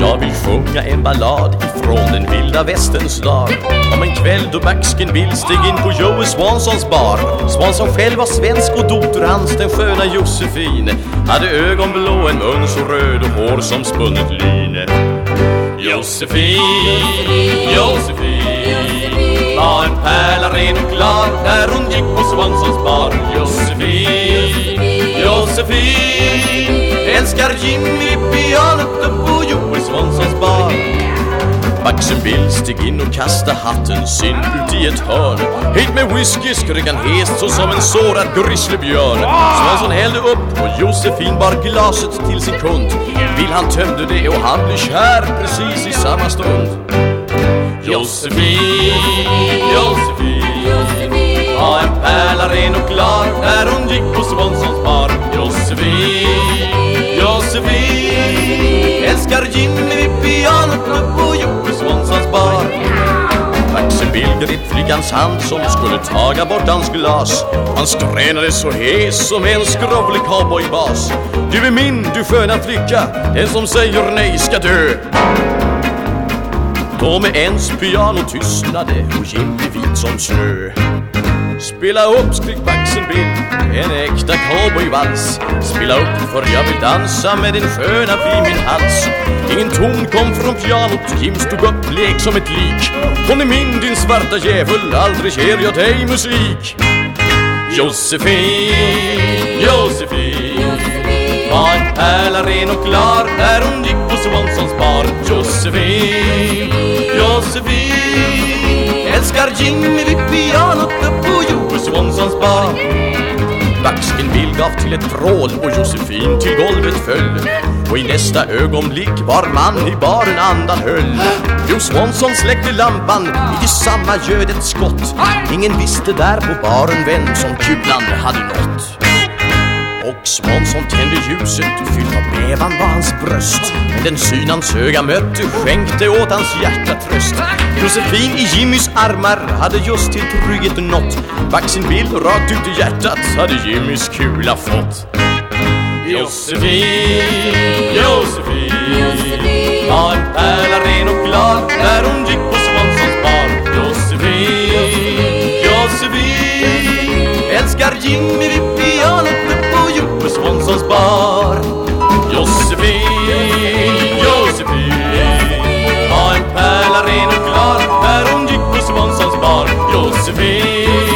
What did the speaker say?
Jag vill sjunga en ballad ifrån den vilda västens dag. Om en kväll då Backskin Bill steg in på Joe Swansons bar. Swanson själv var svensk och dotter hans den sköna Josefin. Hade ögon blå, en mun så röd och hår som spunnet lin. Josefin, Josefin var en pärla ren och klar när hon gick på Swansons bar. Josefin, Josefin älskar Jimmy pianot upp på Joel Swansons bar Baxen Bill steg in och kasta hatten sin ut i ett hörn. Hit med whisky skrek han hest så som en sårad grizzlybjörn Svansson hällde upp och Josefin bar glaset till sin kund. Bill han tömde det och han blev kär precis i samma stund. Josefin, Josefin var en pärla ren och klar. När hon gick på Swansons Axel grep flickans hand som skulle taga bort hans glas. Han skränade så hes som en skrovlig cowboybas. Du är min, du sköna flicka, den som säger nej ska dö. Då med ens piano tystnade och Jim blev vit som snö. Spela upp, skrek Baxen Bill, en äkta cowboyvals. Spela upp för jag vill dansa med din sköna vid min hals. Ingen ton kom från pianot, Jim stod upp blek som ett lik. Hon är min din svarta djävul, aldrig ger jag dig musik. Josefin, Josefin var en pärla ren och klar när hon gick på Swansons bar Josefin, Josefin älskar Jimmy vid pianot uppe på Joe Swansons bar en Bill gav till ett vrål och Josefin till golvet föll. Och i nästa ögonblick var man i baren andan höll. Jo Swanson släckte lampan, i det samma göd ett skott. Ingen visste där på baren vem som kulan hade nått tände ljuset, fylld av bävan var hans bröst. Men den syn hans öga mötte skänkte åt hans hjärta tröst. Josefin i Jimmys armar hade just till trygghet nått. Back sin bild, rakt ut i hjärtat hade Jimmys kula fått. Josefin, Josefin var en pärla ren och glad när hon gick på Svanssons bar Josefin, Josefin älskar Jimmy vid se vê.